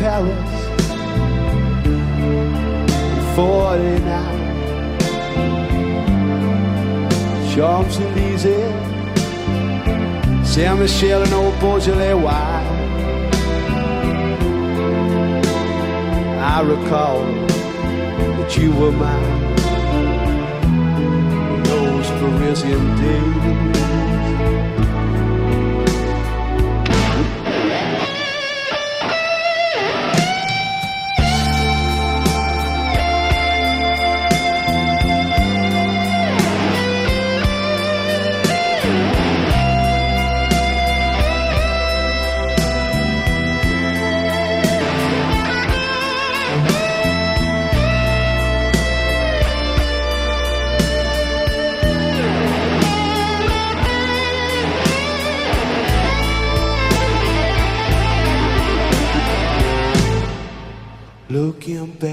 Paris. 49 Champs-Élysées Saint-Michel and old Beaujolais I recall that you were mine. In those Parisian days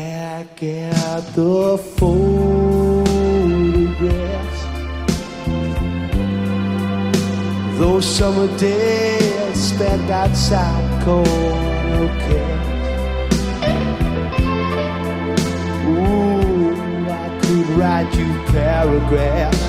back at the photographs, those summer days spent outside corner cafes. Ooh, I could write you paragraphs